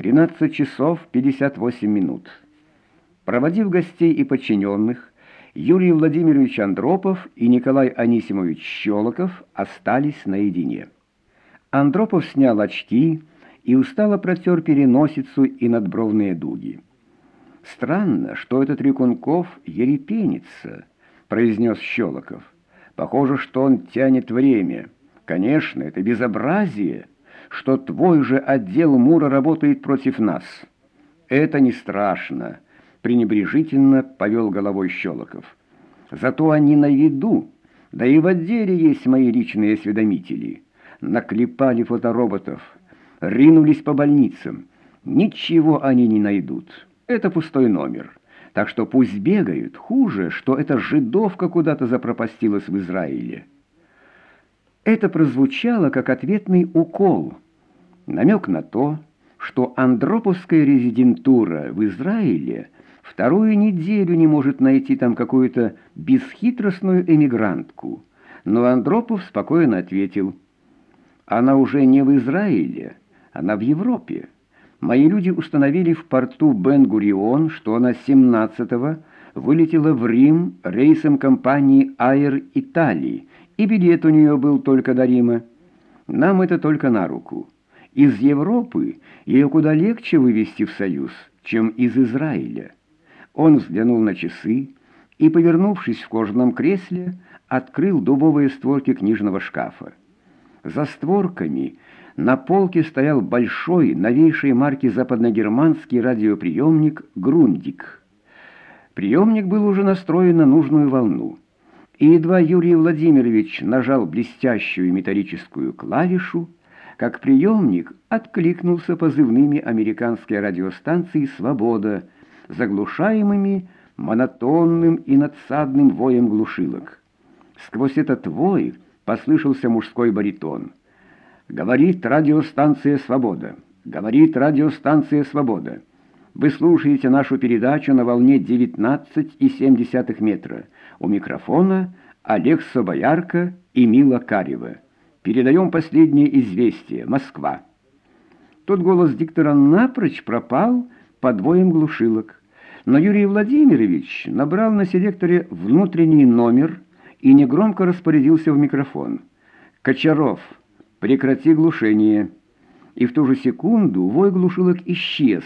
13 часов 58 минут. Проводив гостей и подчиненных, Юрий Владимирович Андропов и Николай Анисимович Щелоков остались наедине. Андропов снял очки и устало протер переносицу и надбровные дуги. «Странно, что этот Рюкунков ерепенится», — произнес Щелоков. «Похоже, что он тянет время. Конечно, это безобразие, что твой же отдел Мура работает против нас. Это не страшно», — пренебрежительно повел головой Щелоков. «Зато они на виду, да и в отделе есть мои личные осведомители. Наклепали фотороботов, ринулись по больницам. Ничего они не найдут». Это пустой номер. Так что пусть бегают. Хуже, что эта жидовка куда-то запропастилась в Израиле. Это прозвучало как ответный укол. Намек на то, что Андроповская резидентура в Израиле вторую неделю не может найти там какую-то бесхитростную эмигрантку. Но Андропов спокойно ответил, «Она уже не в Израиле, она в Европе». Мои люди установили в порту Бен-Гурион, что она 17-го вылетела в Рим рейсом компании «Аэр Италии», и билет у нее был только до Рима. Нам это только на руку. Из Европы ее куда легче вывести в Союз, чем из Израиля. Он взглянул на часы и, повернувшись в кожаном кресле, открыл дубовые створки книжного шкафа. За створками – на полке стоял большой, новейшей марки западногерманский радиоприемник «Грундик». Приемник был уже настроен на нужную волну. И едва Юрий Владимирович нажал блестящую металлическую клавишу, как приемник откликнулся позывными американской радиостанции «Свобода», заглушаемыми монотонным и надсадным воем глушилок. Сквозь этот вой послышался мужской баритон — Говорит радиостанция «Свобода». Говорит радиостанция «Свобода». Вы слушаете нашу передачу на волне 19,7 метра. У микрофона Олег Собоярко и Мила Карева. Передаем последнее известие. Москва. Тот голос диктора напрочь пропал под воем глушилок. Но Юрий Владимирович набрал на селекторе внутренний номер и негромко распорядился в микрофон. «Кочаров». «Прекрати глушение!» И в ту же секунду вой глушилок исчез,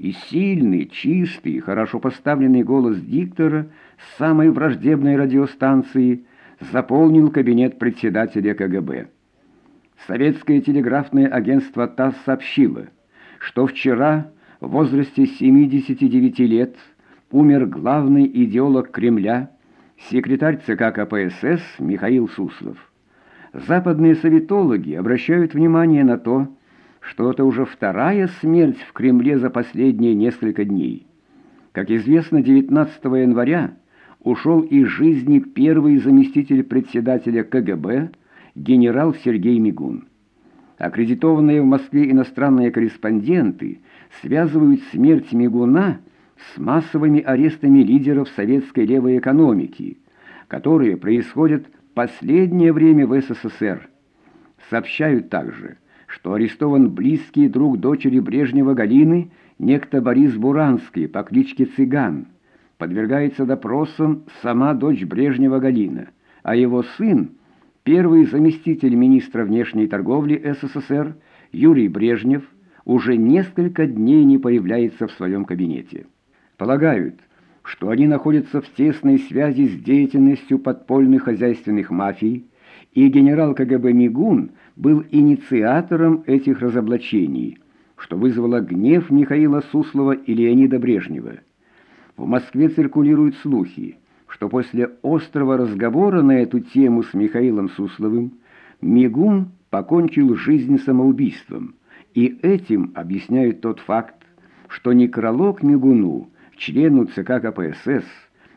и сильный, чистый, хорошо поставленный голос диктора с самой враждебной радиостанции заполнил кабинет председателя КГБ. Советское телеграфное агентство ТАСС сообщило, что вчера в возрасте 79 лет умер главный идеолог Кремля, секретарь ЦК КПСС Михаил Суслов. Западные советологи обращают внимание на то, что это уже вторая смерть в Кремле за последние несколько дней. Как известно, 19 января ушел из жизни первый заместитель председателя КГБ генерал Сергей Мигун. Аккредитованные в Москве иностранные корреспонденты связывают смерть Мигуна с массовыми арестами лидеров советской левой экономики, которые происходят последнее время в СССР. Сообщают также, что арестован близкий друг дочери Брежнева Галины, некто Борис Буранский по кличке Цыган. Подвергается допросам сама дочь Брежнева Галина, а его сын, первый заместитель министра внешней торговли СССР Юрий Брежнев, уже несколько дней не появляется в своем кабинете. Полагают, что они находятся в тесной связи с деятельностью подпольных хозяйственных мафий, и генерал КГБ Мигун был инициатором этих разоблачений, что вызвало гнев Михаила Суслова и Леонида Брежнева. В Москве циркулируют слухи, что после острого разговора на эту тему с Михаилом Сусловым Мигун покончил жизнь самоубийством, и этим объясняют тот факт, что некролог Мигуну – члену ЦК КПСС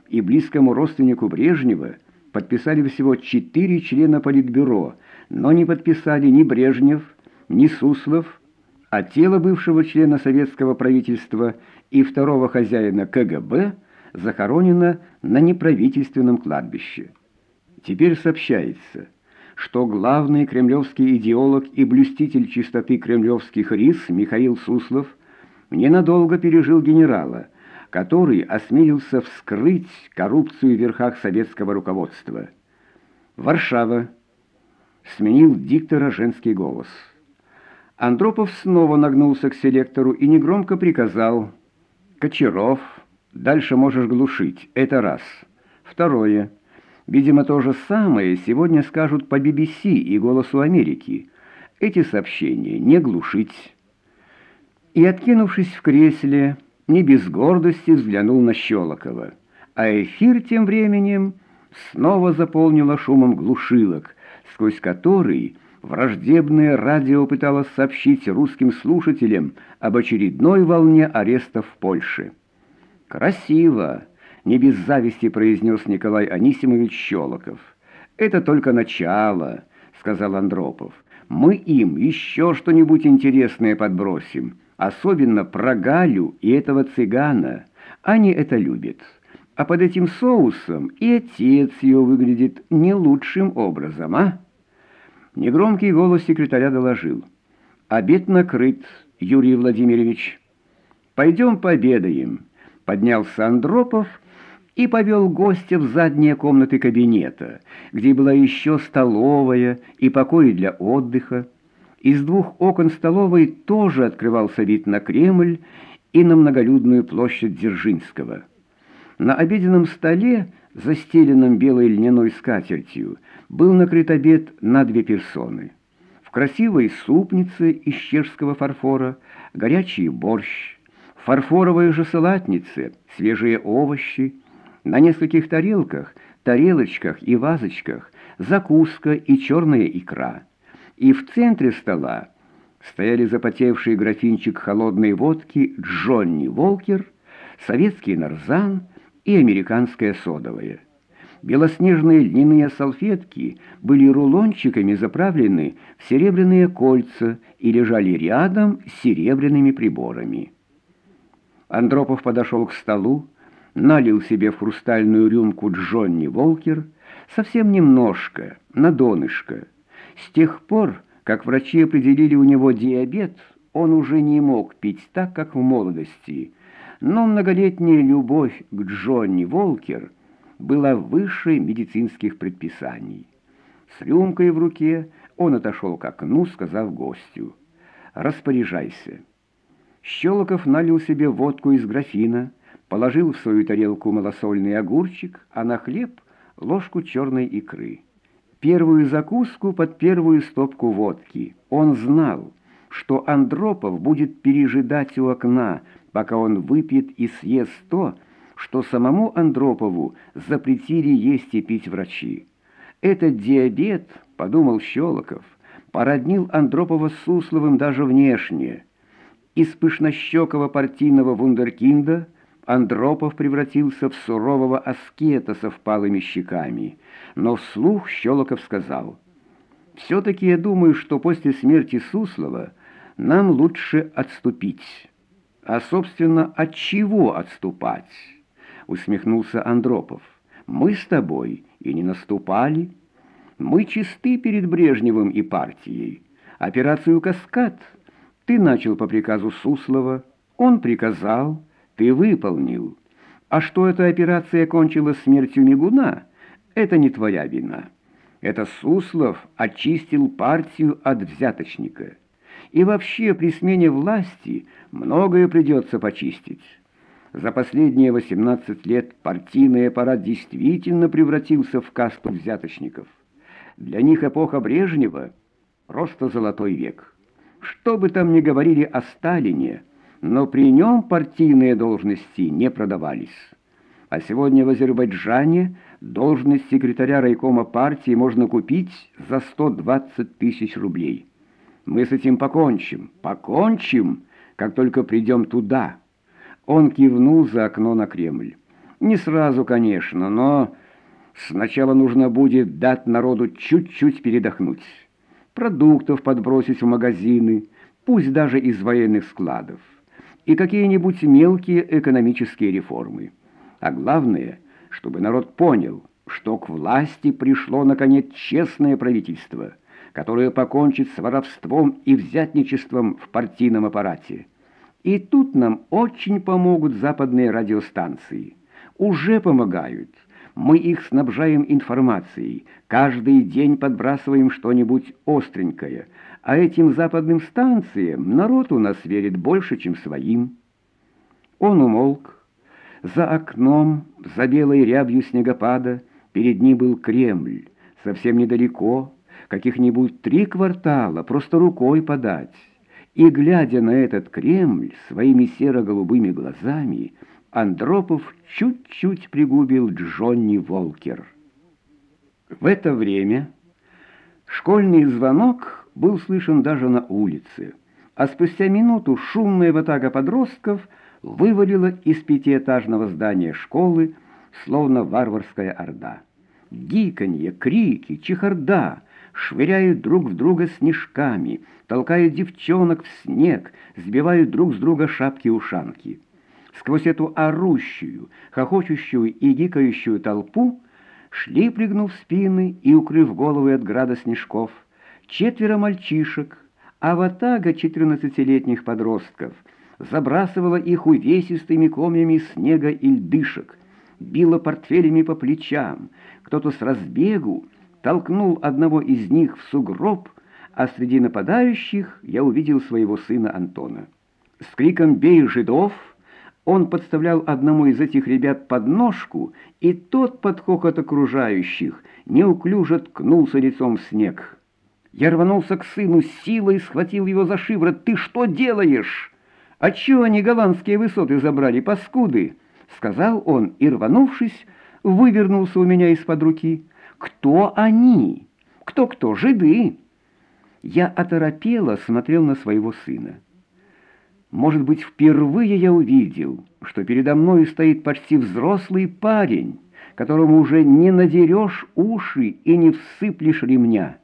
и близкому родственнику Брежнева подписали всего четыре члена Политбюро, но не подписали ни Брежнев, ни Суслов, а тело бывшего члена советского правительства и второго хозяина КГБ захоронено на неправительственном кладбище. Теперь сообщается, что главный кремлевский идеолог и блюститель чистоты кремлевских рис Михаил Суслов – ненадолго пережил генерала, который осмелился вскрыть коррупцию в верхах советского руководства. Варшава. Сменил диктора женский голос. Андропов снова нагнулся к селектору и негромко приказал «Кочеров, дальше можешь глушить, это раз. Второе. Видимо, то же самое сегодня скажут по BBC и «Голосу Америки». Эти сообщения не глушить». И, откинувшись в кресле, не без гордости взглянул на Щелокова. А эфир тем временем снова заполнило шумом глушилок, сквозь который враждебное радио пыталось сообщить русским слушателям об очередной волне арестов в Польше. «Красиво!» — не без зависти произнес Николай Анисимович Щелоков. «Это только начало», — сказал Андропов. «Мы им еще что-нибудь интересное подбросим, особенно про Галю и этого цыгана. Они это любят. А под этим соусом и отец ее выглядит не лучшим образом, а?» Негромкий голос секретаря доложил. «Обед накрыт, Юрий Владимирович. Пойдем пообедаем». Поднялся Андропов и повел гостя в задние комнаты кабинета, где была еще столовая и покои для отдыха. Из двух окон столовой тоже открывался вид на Кремль и на многолюдную площадь Дзержинского. На обеденном столе, застеленном белой льняной скатертью, был накрыт обед на две персоны. В красивой супнице из чешского фарфора горячий борщ, фарфоровой же салатнице свежие овощи, на нескольких тарелках, тарелочках и вазочках закуска и черная икра. И в центре стола стояли запотевший графинчик холодной водки Джонни Волкер, советский нарзан и американская содовая. Белоснежные льняные салфетки были рулончиками заправлены в серебряные кольца и лежали рядом с серебряными приборами. Андропов подошел к столу, налил себе в хрустальную рюмку Джонни Волкер совсем немножко, на донышко. С тех пор, как врачи определили у него диабет, он уже не мог пить так, как в молодости. Но многолетняя любовь к Джонни Волкер была выше медицинских предписаний. С рюмкой в руке он отошел к окну, сказав гостю «Распоряжайся». Щелоков налил себе водку из графина, положил в свою тарелку малосольный огурчик, а на хлеб ложку черной икры. Первую закуску под первую стопку водки. Он знал, что Андропов будет пережидать у окна, пока он выпьет и съест то, что самому Андропову запретили есть и пить врачи. Этот диабет, подумал Щелоков, породнил Андропова с Сусловым даже внешне. Из пышнощекого партийного вундеркинда Андропов превратился в сурового аскета со впалыми щеками, но вслух Щелоков сказал, «Все-таки я думаю, что после смерти Суслова нам лучше отступить». «А, собственно, от чего отступать?» — усмехнулся Андропов. «Мы с тобой и не наступали. Мы чисты перед Брежневым и партией. Операцию «Каскад» ты начал по приказу Суслова, он приказал» ты выполнил. А что эта операция кончилась смертью Мигуна, это не твоя вина. Это Суслов очистил партию от взяточника. И вообще при смене власти многое придется почистить. За последние 18 лет партийный аппарат действительно превратился в касту взяточников. Для них эпоха Брежнева — просто золотой век. Что бы там ни говорили о Сталине — но при нем партийные должности не продавались. А сегодня в Азербайджане должность секретаря райкома партии можно купить за 120 тысяч рублей. Мы с этим покончим, покончим, как только придем туда. Он кивнул за окно на Кремль. Не сразу, конечно, но сначала нужно будет дать народу чуть-чуть передохнуть. Продуктов подбросить в магазины, пусть даже из военных складов и какие-нибудь мелкие экономические реформы. А главное, чтобы народ понял, что к власти пришло, наконец, честное правительство, которое покончит с воровством и взятничеством в партийном аппарате. И тут нам очень помогут западные радиостанции. Уже помогают. Мы их снабжаем информацией, каждый день подбрасываем что-нибудь остренькое, а этим западным станциям народ у нас верит больше, чем своим. Он умолк. За окном, за белой рябью снегопада, перед ним был Кремль, совсем недалеко, каких-нибудь три квартала, просто рукой подать. И, глядя на этот Кремль своими серо-голубыми глазами, Андропов чуть-чуть пригубил Джонни Волкер. В это время школьный звонок был слышен даже на улице, а спустя минуту шумная ватага подростков вывалила из пятиэтажного здания школы, словно варварская орда. Гиканье, крики, чехарда швыряют друг в друга снежками, толкают девчонок в снег, сбивают друг с друга шапки-ушанки. Сквозь эту орущую, хохочущую и гикающую толпу шли, пригнув спины и укрыв головы от града снежков, четверо мальчишек, а ватага четырнадцатилетних подростков забрасывала их увесистыми комьями снега и льдышек, била портфелями по плечам, кто-то с разбегу толкнул одного из них в сугроб, а среди нападающих я увидел своего сына Антона. С криком «Бей жидов!» Он подставлял одному из этих ребят подножку, и тот под хохот окружающих неуклюже ткнулся лицом в снег. Я рванулся к сыну, силой схватил его за шиворот. «Ты что делаешь? А чего они голландские высоты забрали, паскуды?» Сказал он и, рванувшись, вывернулся у меня из-под руки. «Кто они? Кто-кто? Жиды?» Я оторопело смотрел на своего сына. Может быть, впервые я увидел, что передо мной стоит почти взрослый парень, которому уже не надерешь уши и не всыплешь ремня.